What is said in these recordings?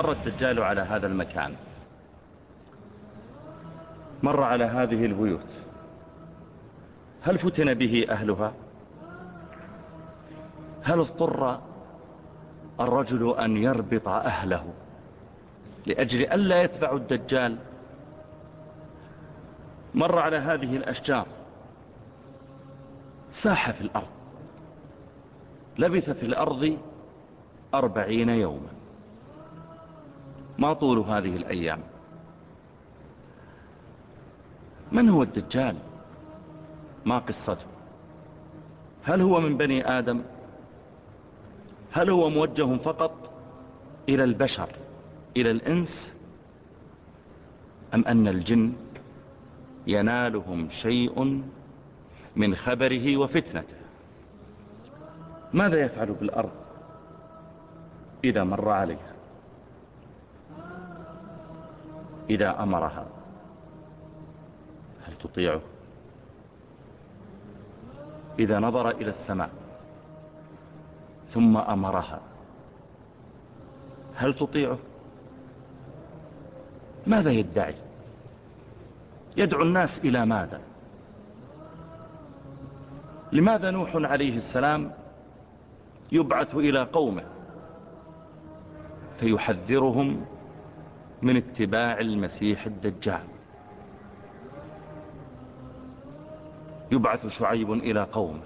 مر الدجال على هذا المكان. مر على هذه البيوت. هل فتن به أهلها؟ هل اضطر الرجل أن يربط أهله لأجل ألا يتبع الدجال؟ مر على هذه الأشجار. ساح في الأرض. لبث في الأرض أربعين يوما. ما طول هذه الأيام. من هو الدجال؟ ما قصته. هل هو من بني آدم؟ هل هو موجه فقط إلى البشر إلى الإنس؟ أم أن الجن ينالهم شيء من خبره وفتنته؟ ماذا يفعل بالأرض إذا مر عليها؟ إذا أمرها. هل تطيعه؟ إذا نظر إلى السماء ثم أمرها هل تطيعه؟ ماذا يدعي؟ يدعو الناس إلى ماذا؟ لماذا نوح عليه السلام يبعث إلى قومه؟ فيحذرهم من اتباع المسيح الدجال. يبعث شعيب إلى قومه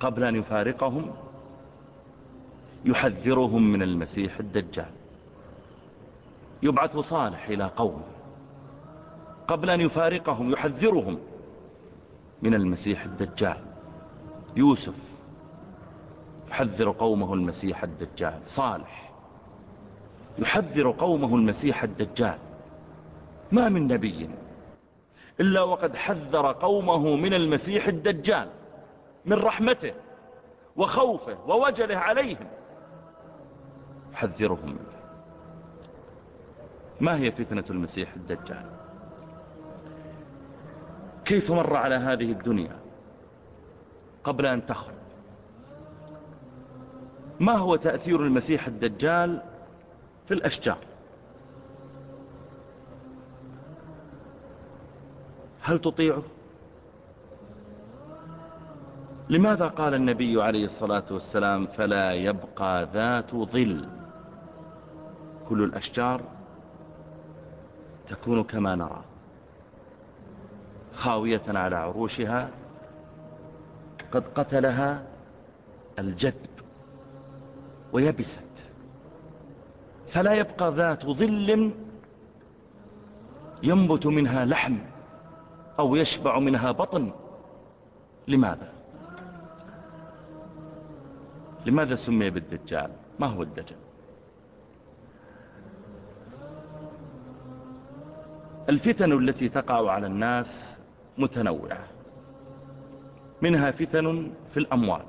قبل أن يفارقهم يحذرهم من المسيح الدجال. يبعث صالح إلى قومه قبل أن يفارقهم يحذرهم من المسيح الدجال. يوسف يحذر قومه المسيح الدجال. صالح يحذر قومه المسيح الدجال. ما من نبي إلا وقد حذر قومه من المسيح الدجال من رحمته وخوفه ووجله عليهم. حذرهم منه. ما هي فتنة المسيح الدجال؟ كيف مر على هذه الدنيا قبل أن تخرج؟ ما هو تأثير المسيح الدجال في الأشجار. هل تطيعه؟ لماذا قال النبي عليه الصلاة والسلام فلا يبقى ذات ظل؟ كل الأشجار تكون كما نرى خاوية على عروشها قد قتلها الجدب ويبست فلا يبقى ذات ظل ينبت منها لحم أو يشبع منها بطن. لماذا؟ لماذا سمي بالدجال؟ ما هو الدجال؟ الفتن التي تقع على الناس متنوعة. منها فتن في الأموال.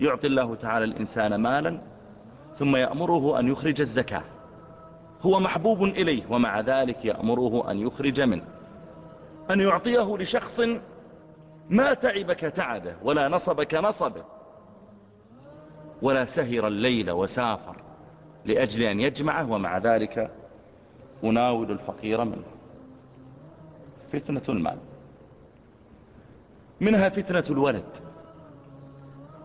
يعطي الله تعالى الإنسان مالا ثم يأمره أن يخرج الزكاة. هو محبوب إليه ومع ذلك يأمره أن يخرج منه. أن يعطيه لشخص ما تعبك تعبه ولا نصبك نصبه. ولا سهر الليل وسافر لأجل أن يجمعه ومع ذلك أناول الفقير منه. فتنة المال. منها فتنة الولد.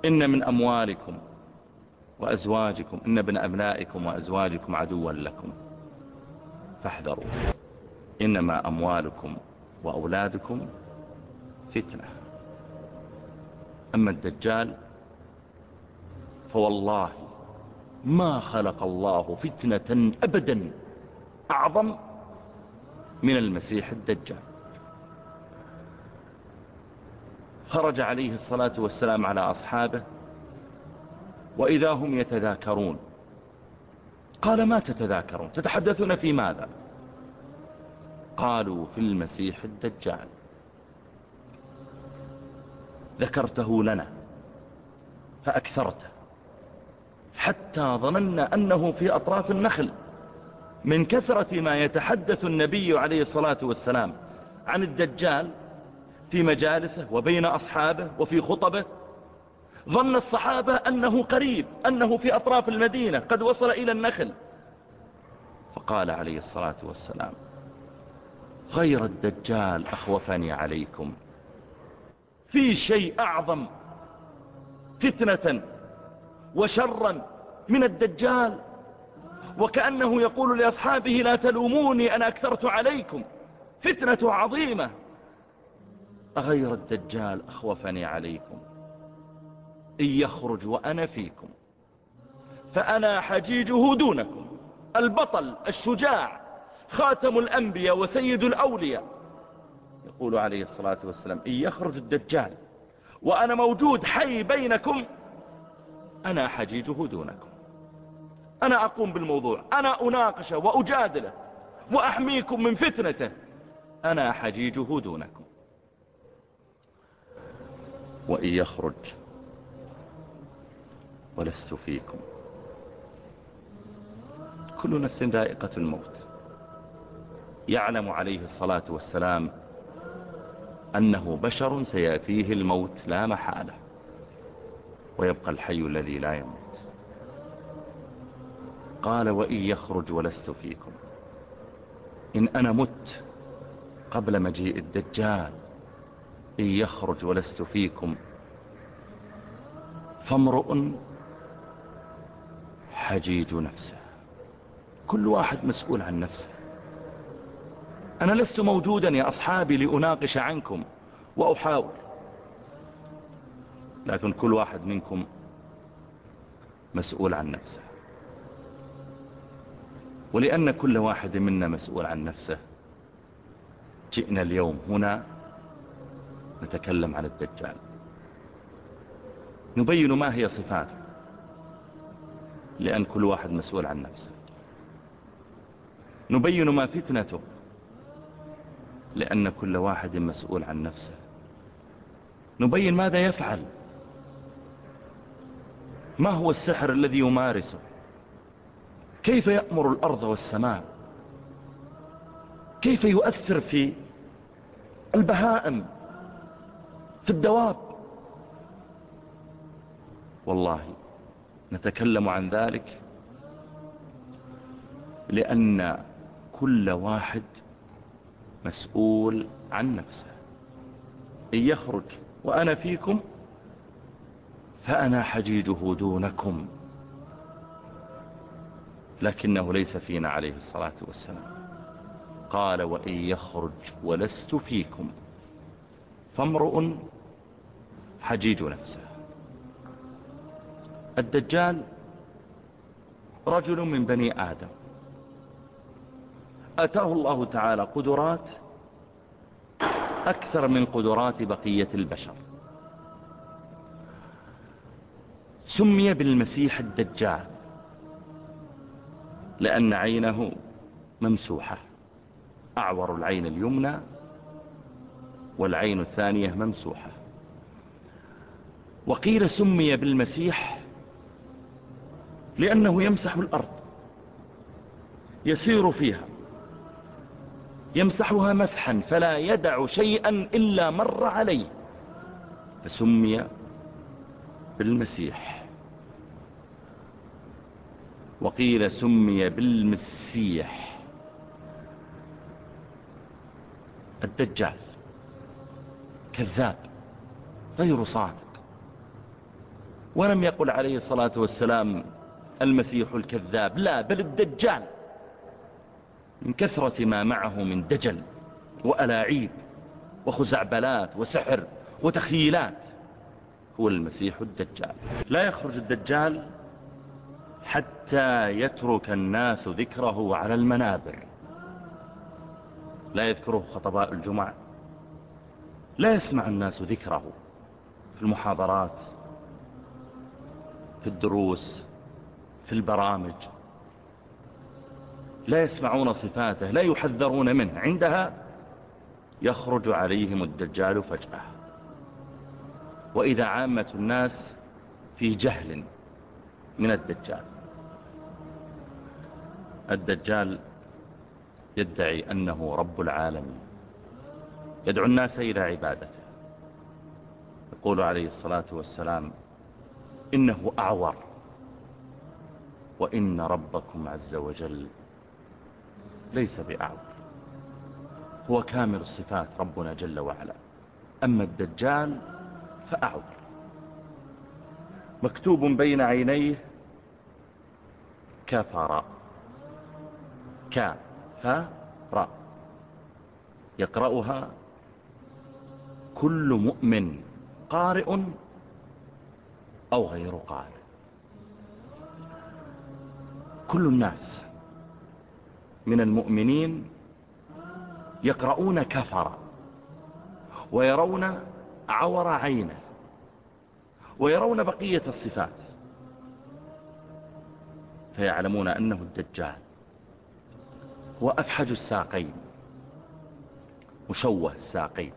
إن من أموالكم وأزواجكم إن ابن أبنائكم وأزواجكم عدوا لكم. فاحذروا. إنما أموالكم وأولادكم فتنة. أما الدجال فوالله ما خلق الله فتنة أبدا أعظم من المسيح الدجال. خرج عليه الصلاة والسلام على أصحابه وإذا هم يتذاكرون. قال ما تتذاكرون؟ تتحدثون في ماذا؟ قالوا في المسيح الدجال. ذكرته لنا فأكثرته. حتى ظننا أنه في أطراف النخل. من كثرة ما يتحدث النبي عليه الصلاة والسلام عن الدجال في مجالسه وبين أصحابه وفي خطبه ظن الصحابة أنه قريب أنه في أطراف المدينة قد وصل إلى النخل. فقال عليه الصلاة والسلام غير الدجال أخوفني عليكم. في شيء أعظم فتنة وشرا من الدجال وكأنه يقول لأصحابه لا تلوموني أنا أكثرت عليكم. فتنة عظيمة. أغير الدجال أخوفني عليكم. إن يخرج وأنا فيكم. فأنا حجيجه دونكم. البطل الشجاع خاتم الأنبياء وسيد الأولياء. يقول عليه الصلاة والسلام إن يخرج الدجال وأنا موجود حي بينكم أنا حجيجه دونكم. أنا أقوم بالموضوع أنا أناقشه وأجادله وأحميكم من فتنته أنا حجيجه دونكم. وإن يخرج ولست فيكم. كل نفس ذائقة الموت. يعلم عليه الصلاة والسلام أنه بشر سيأتيه الموت لا محالة. ويبقى الحي الذي لا يموت. قال وإن يخرج ولست فيكم. إن أنا مت قبل مجيء الدجال إن يخرج ولست فيكم فامرؤ حجيج نفسه. كل واحد مسؤول عن نفسه. أنا لست موجودا يا أصحابي لأناقش عنكم وأحاول. لكن كل واحد منكم مسؤول عن نفسه. ولأن كل واحد منا مسؤول عن نفسه. جئنا اليوم هنا نتكلم عن الدجال. نبين ما هي صفاته. لأن كل واحد مسؤول عن نفسه. نبين ما فتنته لأن كل واحد مسؤول عن نفسه. نبين ماذا يفعل. ما هو السحر الذي يمارسه؟ كيف يأمر الأرض والسماء؟ كيف يؤثر في البهائم في الدواب؟ والله نتكلم عن ذلك لأن كل واحد مسؤول عن نفسه. إن يخرج وأنا فيكم فأنا حجيجه دونكم. لكنه ليس فينا عليه الصلاة والسلام. قال وإن يخرج ولست فيكم فامرؤ حجيج نفسه. الدجال رجل من بني آدم. أتاه الله تعالى قدرات أكثر من قدرات بقية البشر. سمي بالمسيح الدجال لأن عينه ممسوحة أعور العين اليمنى والعين الثانية ممسوحة. وقيل سمي بالمسيح لأنه يمسح الأرض. يسير فيها. يمسحها مسحا فلا يدع شيئا إلا مر عليه. فسمي بالمسيح. وقيل سمي بالمسيح. الدجال. كذاب. غير صادق. ولم يقل عليه الصلاة والسلام المسيح الكذاب. لا بل الدجال. من كثرة ما معه من دجل وألاعيب وخزعبلات وسحر وتخيلات هو المسيح الدجال. لا يخرج الدجال حتى يترك الناس ذكره على المنابر. لا يذكره خطباء الجمع لا يسمع الناس ذكره في المحاضرات في الدروس في البرامج. لا يسمعون صفاته لا يحذرون منه. عندها يخرج عليهم الدجال فجأة. وإذا عامة الناس في جهل من الدجال. الدجال يدعي أنه رب العالمين. يدعو الناس إلى عبادته. يقول عليه الصلاة والسلام إنه أعور. وإن ربكم عز وجل ليس بأعور هو كامل الصفات ربنا جل وعلا. أما الدجال فأعور مكتوب بين عينيه كفر كفر يقرأها كل مؤمن قارئ أو غير قارئ. كل الناس من المؤمنين يقرؤون كفر ويرون عور عينه ويرون بقية الصفات فيعلمون أنه الدجال هو أفحج الساقين مشوه الساقين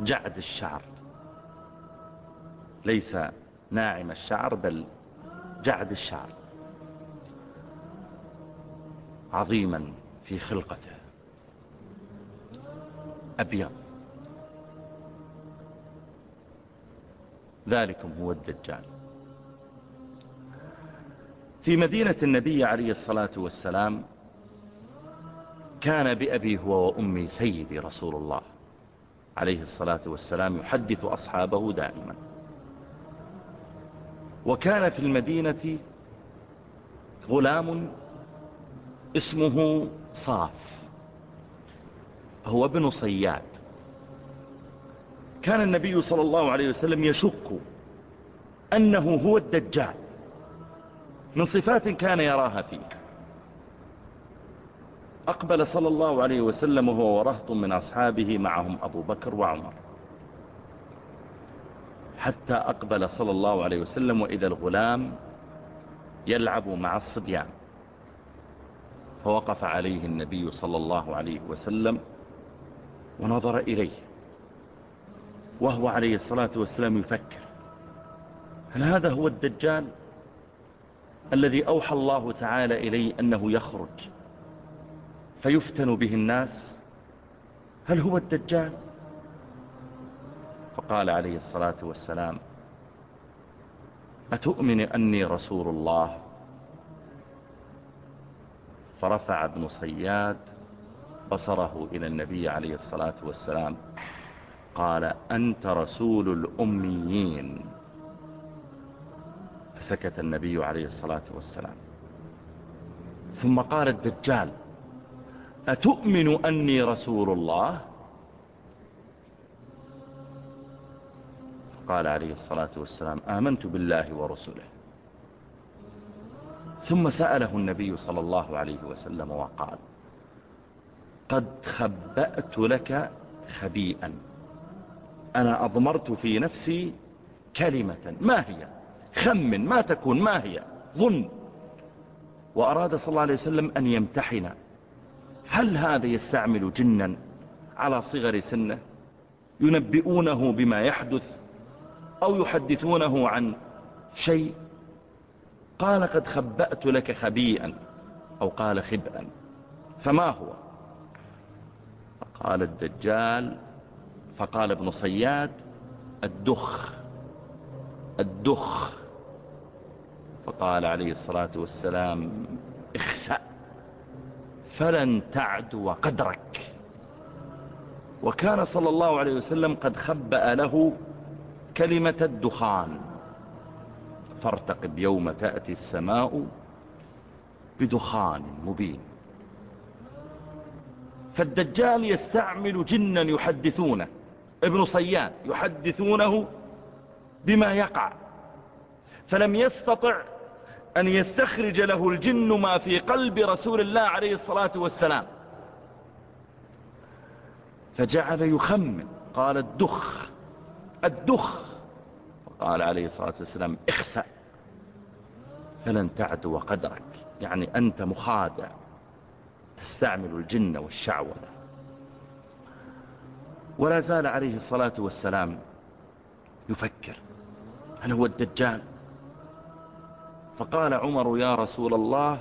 جعد الشعر. ليس ناعم الشعر بل جعد الشعر عظيما في خلقته. أبيض. ذلكم هو الدجال. في مدينة النبي عليه الصلاة والسلام كان بأبي هو وأمي سيدي رسول الله عليه الصلاة والسلام يحدث أصحابه دائما. وكان في المدينة غلام اسمه صاف هو ابن صياد. كان النبي صلى الله عليه وسلم يشك أنه هو الدجال. من صفات كان يراها فيه أقبل صلى الله عليه وسلم وهو ورهط من أصحابه معهم أبو بكر وعمر. حتى أقبل صلى الله عليه وسلم وإذا الغلام يلعب مع الصبيان. فوقف عليه النبي صلى الله عليه وسلم ونظر إليه وهو عليه الصلاة والسلام يفكر هل هذا هو الدجال الذي أوحى الله تعالى إليه أنه يخرج فيفتن به الناس؟ هل هو الدجال؟ فقال عليه الصلاة والسلام أتؤمن أني رسول الله؟ فرفع ابن صياد بصره إلى النبي عليه الصلاة والسلام قال أنت رسول الأميين. فسكت النبي عليه الصلاة والسلام. ثم قال الدجال أتؤمن أني رسول الله؟ قال عليه الصلاة والسلام آمنت بالله ورسله. ثم سأله النبي صلى الله عليه وسلم وقال قد خبأت لك خبيئا. أنا أضمرت في نفسي كلمة. ما هي؟ خمن ما تكون ما هي؟ ظن. وأراد صلى الله عليه وسلم أن يمتحن. هل هذا يستعمل جنا على صغر سنه؟ ينبئونه بما يحدث؟ أو يحدثونه عن شيء قال قد خبأت لك خبيئا أو قال خبئا فما هو؟ فقال الدجال فقال ابن صياد الدخ الدخ. فقال عليه الصلاة والسلام اخسأ فلن تعدو قدرك. وكان صلى الله عليه وسلم قد خبأ له كلمة الدخان. فارتقب يوم تأتي السماء بدخان مبين. فالدجال يستعمل جنا يحدثونه. ابن صياد يحدثونه بما يقع. فلم يستطع أن يستخرج له الجن ما في قلب رسول الله عليه الصلاة والسلام. فجعل يخمن. قال الدخ الدخ. فقال عليه الصلاة والسلام اخسأ فلن تعدو قدرك. يعني أنت مخادع تستعمل الجن والشعوذة. ولا زال عليه الصلاة والسلام يفكر هل هو الدجال؟ فقال عمر يا رسول الله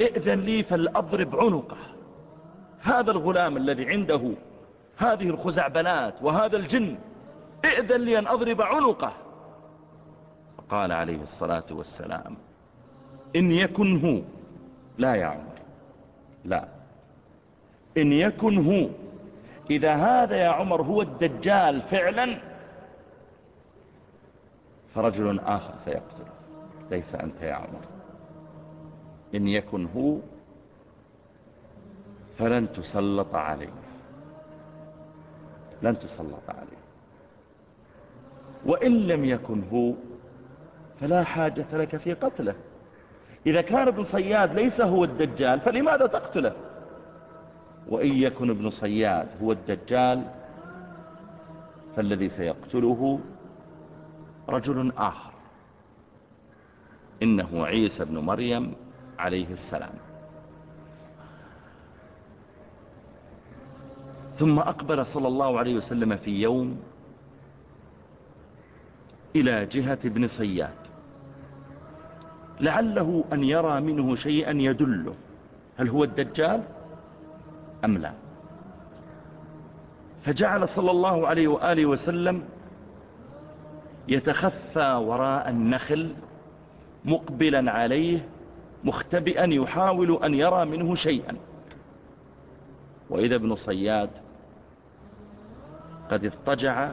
ائذن لي فلأضرب عنقه. هذا الغلام الذي عنده هذه الخزعبلات وهذا الجن ائذن لي أن أضرب عنقه. فقال عليه الصلاة والسلام إن يكن هو لا يا عمر لا. إن يكن هو إذا هذا يا عمر هو الدجال فعلا فرجل آخر سيقتله. ليس أنت يا عمر. إن يكن هو فلن تسلط عليه. لن تسلط عليه. وإن لم يكن هو فلا حاجة لك في قتله. إذا كان ابن صياد ليس هو الدجال فلماذا تقتله؟ وإن يكن ابن صياد هو الدجال فالذي سيقتله رجل آخر. إنه عيسى بن مريم عليه السلام. ثم أقبل صلى الله عليه وسلم في يوم إلى جهة ابن صياد. لعله أن يرى منه شيئا يدله. هل هو الدجال؟ أم لا؟ فجعل صلى الله عليه وآله وسلم يتخفى وراء النخل مقبلا عليه مختبئا يحاول أن يرى منه شيئا. وإذا ابن صياد قد اضطجع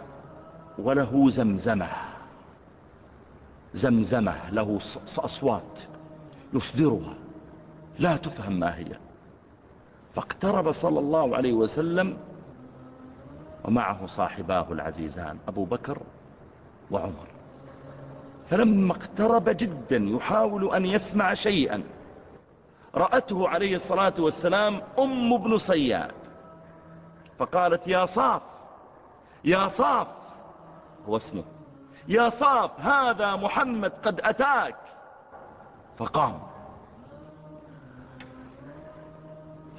وله زمزمة. زمزمة له أصوات يصدرها. لا تفهم ما هي. فاقترب صلى الله عليه وسلم ومعه صاحباه العزيزان أبو بكر وعمر. فلما اقترب جدا يحاول أن يسمع شيئا رأته عليه الصلاة والسلام أم ابن صياد. فقالت يا صاف يا صاف. هو اسمه. يا صاف هذا محمد قد أتاك. فقام.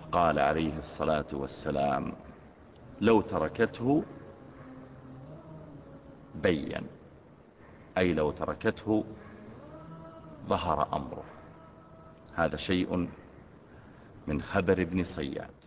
فقال عليه الصلاة والسلام لو تركته بين أي لو تركته ظهر أمره. هذا شيء من خبر ابن صياد.